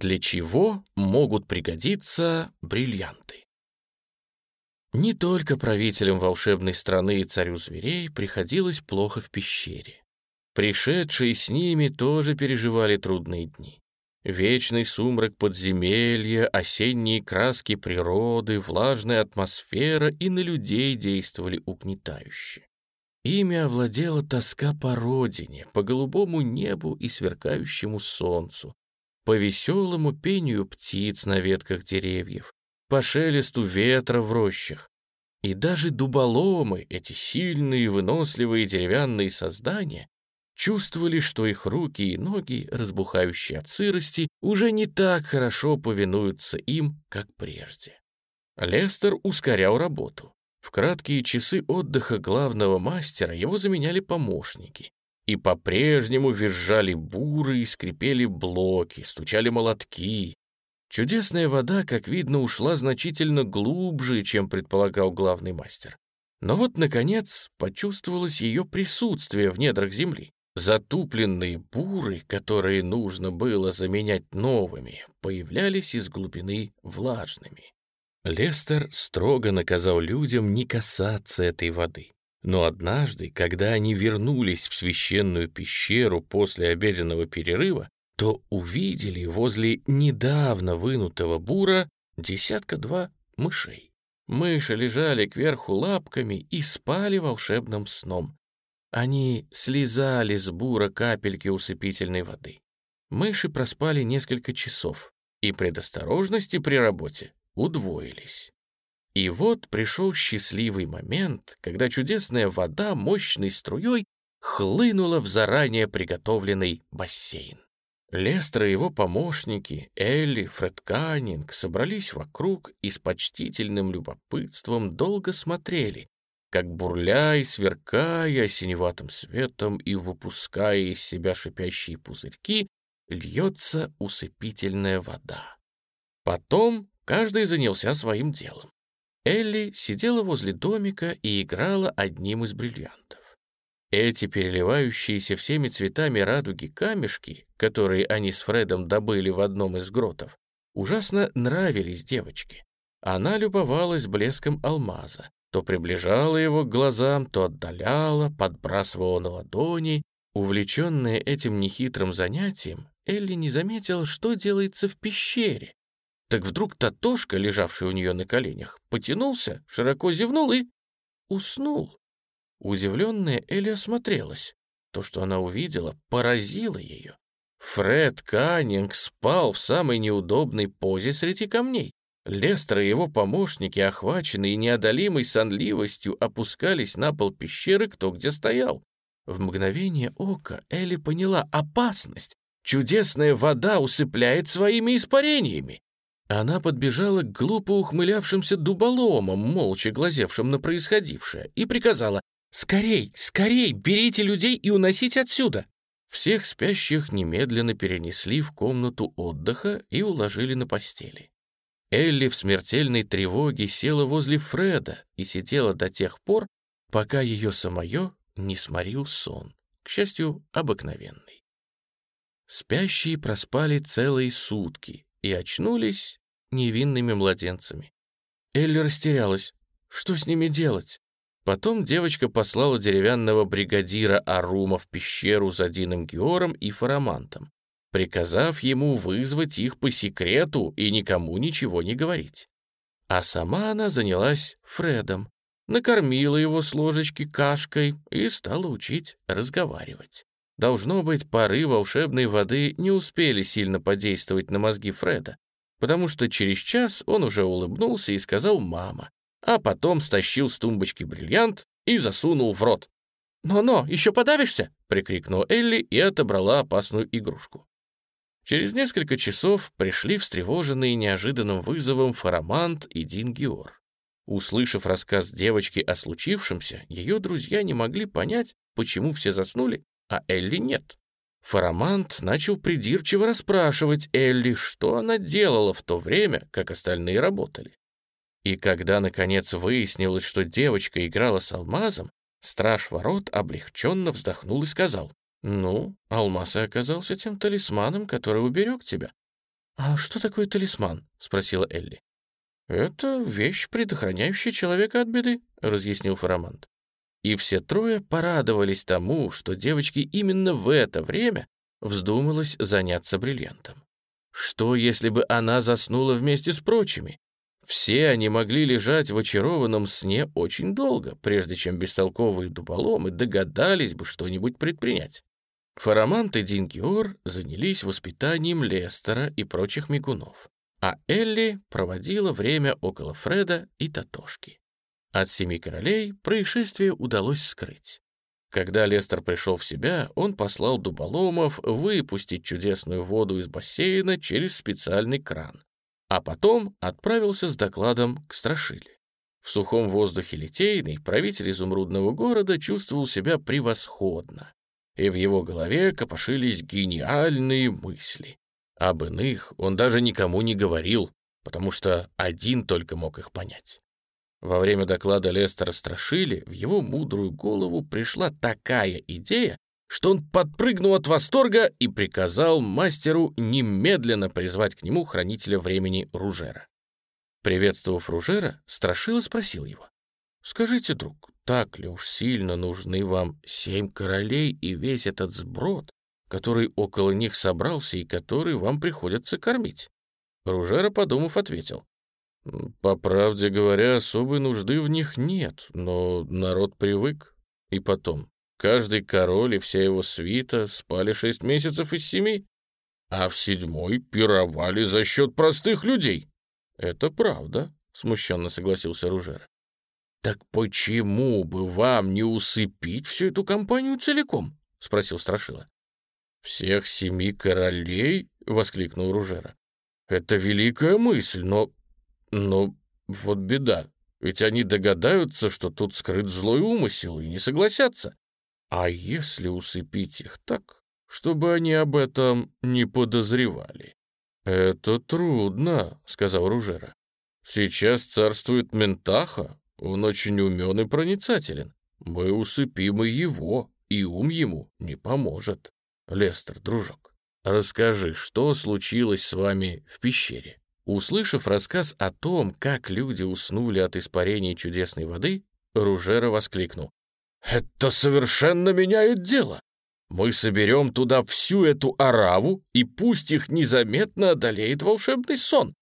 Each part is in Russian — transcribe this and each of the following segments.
Для чего могут пригодиться бриллианты? Не только правителям волшебной страны и царю зверей приходилось плохо в пещере. Пришедшие с ними тоже переживали трудные дни. Вечный сумрак подземелья, осенние краски природы, влажная атмосфера и на людей действовали угнетающе. Ими овладела тоска по родине, по голубому небу и сверкающему солнцу, по веселому пению птиц на ветках деревьев, по шелесту ветра в рощах. И даже дуболомы, эти сильные, выносливые деревянные создания, чувствовали, что их руки и ноги, разбухающие от сырости, уже не так хорошо повинуются им, как прежде. Лестер ускорял работу. В краткие часы отдыха главного мастера его заменяли помощники. И по-прежнему визжали буры и скрипели блоки, стучали молотки, Чудесная вода, как видно, ушла значительно глубже, чем предполагал главный мастер. Но вот, наконец, почувствовалось ее присутствие в недрах земли. Затупленные буры, которые нужно было заменять новыми, появлялись из глубины влажными. Лестер строго наказал людям не касаться этой воды. Но однажды, когда они вернулись в священную пещеру после обеденного перерыва, то увидели возле недавно вынутого бура десятка-два мышей. Мыши лежали кверху лапками и спали волшебным сном. Они слезали с бура капельки усыпительной воды. Мыши проспали несколько часов, и предосторожности при работе удвоились. И вот пришел счастливый момент, когда чудесная вода мощной струей хлынула в заранее приготовленный бассейн. Лестер и его помощники, Элли, Фред Каннинг, собрались вокруг и с почтительным любопытством долго смотрели, как бурляя, сверкая синеватым светом и выпуская из себя шипящие пузырьки, льется усыпительная вода. Потом каждый занялся своим делом. Элли сидела возле домика и играла одним из бриллиантов. Эти переливающиеся всеми цветами радуги камешки, которые они с Фредом добыли в одном из гротов, ужасно нравились девочке. Она любовалась блеском алмаза, то приближала его к глазам, то отдаляла, подбрасывала на ладони. Увлеченная этим нехитрым занятием, Элли не заметила, что делается в пещере. Так вдруг Татошка, лежавший у нее на коленях, потянулся, широко зевнул и уснул. Удивленная Элли осмотрелась. То, что она увидела, поразило ее. Фред Каннинг спал в самой неудобной позе среди камней. Лестер и его помощники, охваченные неодолимой сонливостью, опускались на пол пещеры кто где стоял. В мгновение ока Элли поняла опасность. Чудесная вода усыпляет своими испарениями. Она подбежала к глупо ухмылявшимся дуболомам, молча глазевшим на происходившее, и приказала «Скорей, скорей, берите людей и уносите отсюда!» Всех спящих немедленно перенесли в комнату отдыха и уложили на постели. Элли в смертельной тревоге села возле Фреда и сидела до тех пор, пока ее самое не сморил сон, к счастью, обыкновенный. Спящие проспали целые сутки и очнулись невинными младенцами. Элли растерялась. Что с ними делать? Потом девочка послала деревянного бригадира Арума в пещеру за Дином Геором и Фарамантом, приказав ему вызвать их по секрету и никому ничего не говорить. А сама она занялась Фредом, накормила его с ложечки кашкой и стала учить разговаривать. Должно быть, пары волшебной воды не успели сильно подействовать на мозги Фреда, потому что через час он уже улыбнулся и сказал «мама», а потом стащил с тумбочки бриллиант и засунул в рот. «Но-но, еще подавишься!» — прикрикнула Элли и отобрала опасную игрушку. Через несколько часов пришли встревоженные неожиданным вызовом Фарамант и Дин Геор. Услышав рассказ девочки о случившемся, ее друзья не могли понять, почему все заснули, а Элли нет. Фарамант начал придирчиво расспрашивать Элли, что она делала в то время, как остальные работали. И когда, наконец, выяснилось, что девочка играла с алмазом, страж ворот облегченно вздохнул и сказал, «Ну, алмаз и оказался тем талисманом, который уберег тебя». «А что такое талисман?» — спросила Элли. «Это вещь, предохраняющая человека от беды», — разъяснил Фарамант. И все трое порадовались тому, что девочке именно в это время вздумалось заняться бриллиантом. Что, если бы она заснула вместе с прочими? Все они могли лежать в очарованном сне очень долго, прежде чем бестолковые дуболомы догадались бы что-нибудь предпринять. Фарамант и Динкиор занялись воспитанием Лестера и прочих мигунов, а Элли проводила время около Фреда и Татошки. От семи королей происшествие удалось скрыть. Когда Лестер пришел в себя, он послал дуболомов выпустить чудесную воду из бассейна через специальный кран, а потом отправился с докладом к Страшиле. В сухом воздухе Литейный правитель изумрудного города чувствовал себя превосходно, и в его голове копошились гениальные мысли. Об иных он даже никому не говорил, потому что один только мог их понять. Во время доклада Лестера Страшили в его мудрую голову пришла такая идея, что он подпрыгнул от восторга и приказал мастеру немедленно призвать к нему хранителя времени Ружера. Приветствовав Ружера, Страшила спросил его, «Скажите, друг, так ли уж сильно нужны вам семь королей и весь этот сброд, который около них собрался и который вам приходится кормить?» Ружера, подумав, ответил, по правде говоря, особой нужды в них нет, но народ привык. И потом, каждый король и вся его свита спали шесть месяцев из семи, а в седьмой пировали за счет простых людей. Это правда, смущенно согласился Ружера. Так почему бы вам не усыпить всю эту компанию целиком? спросил Страшила. Всех семи королей? воскликнул Ружера. Это великая мысль, но но вот беда, ведь они догадаются, что тут скрыт злой умысел, и не согласятся. А если усыпить их так, чтобы они об этом не подозревали? «Это трудно», — сказал Ружера. «Сейчас царствует Ментаха, он очень умен и проницателен. Мы усыпим и его, и ум ему не поможет. Лестер, дружок, расскажи, что случилось с вами в пещере?» Услышав рассказ о том, как люди уснули от испарения чудесной воды, Ружера воскликнул. «Это совершенно меняет дело! Мы соберем туда всю эту ораву, и пусть их незаметно одолеет волшебный сон.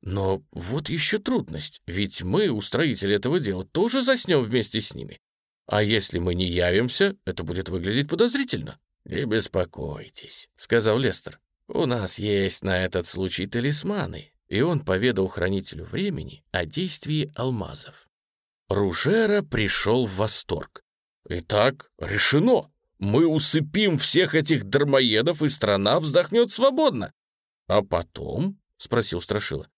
Но вот еще трудность, ведь мы, устроители этого дела, тоже заснем вместе с ними. А если мы не явимся, это будет выглядеть подозрительно». «Не беспокойтесь», — сказал Лестер. «У нас есть на этот случай талисманы, и он поведал хранителю времени о действии алмазов. Ружера пришел в восторг. «Итак, решено! Мы усыпим всех этих дармоедов, и страна вздохнет свободно!» «А потом?» — спросил Страшила.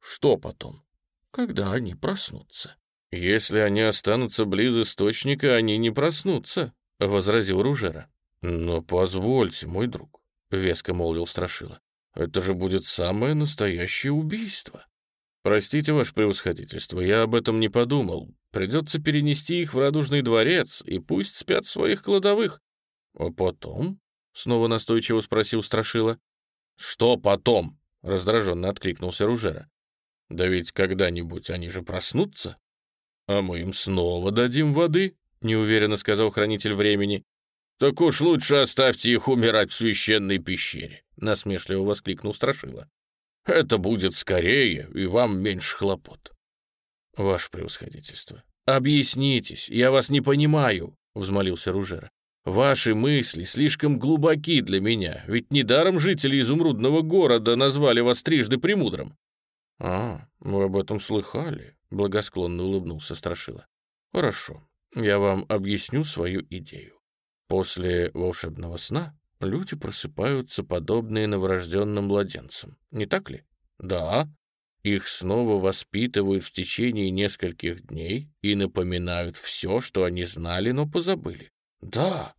«Что потом?» «Когда они проснутся». «Если они останутся близ источника, они не проснутся», — возразил Ружера. «Но позвольте, мой друг», — веско молвил Страшила. Это же будет самое настоящее убийство. Простите, ваше превосходительство, я об этом не подумал. Придется перенести их в радужный дворец, и пусть спят в своих кладовых. А потом? Снова настойчиво спросил Страшила. Что потом? Раздраженно откликнулся Ружера. Да ведь когда-нибудь они же проснутся. А мы им снова дадим воды, неуверенно сказал хранитель времени. «Так уж лучше оставьте их умирать в священной пещере», — насмешливо воскликнул Страшила. «Это будет скорее, и вам меньше хлопот». «Ваше превосходительство, объяснитесь, я вас не понимаю», — взмолился Ружера. «Ваши мысли слишком глубоки для меня, ведь недаром жители изумрудного города назвали вас трижды премудрым». «А, вы об этом слыхали?» — благосклонно улыбнулся Страшила. «Хорошо, я вам объясню свою идею. После волшебного сна люди просыпаются подобные новорожденным младенцам, не так ли? Да. Их снова воспитывают в течение нескольких дней и напоминают все, что они знали, но позабыли. Да.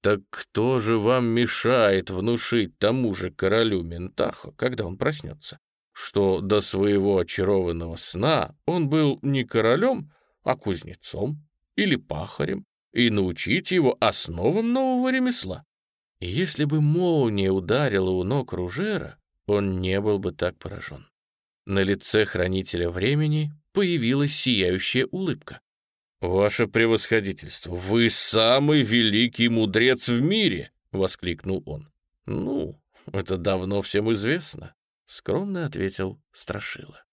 Так кто же вам мешает внушить тому же королю Ментахо, когда он проснется, что до своего очарованного сна он был не королем, а кузнецом или пахарем, и научить его основам нового ремесла. Если бы молния ударила у ног Ружера, он не был бы так поражен. На лице хранителя времени появилась сияющая улыбка. «Ваше превосходительство, вы самый великий мудрец в мире!» — воскликнул он. «Ну, это давно всем известно», — скромно ответил Страшила.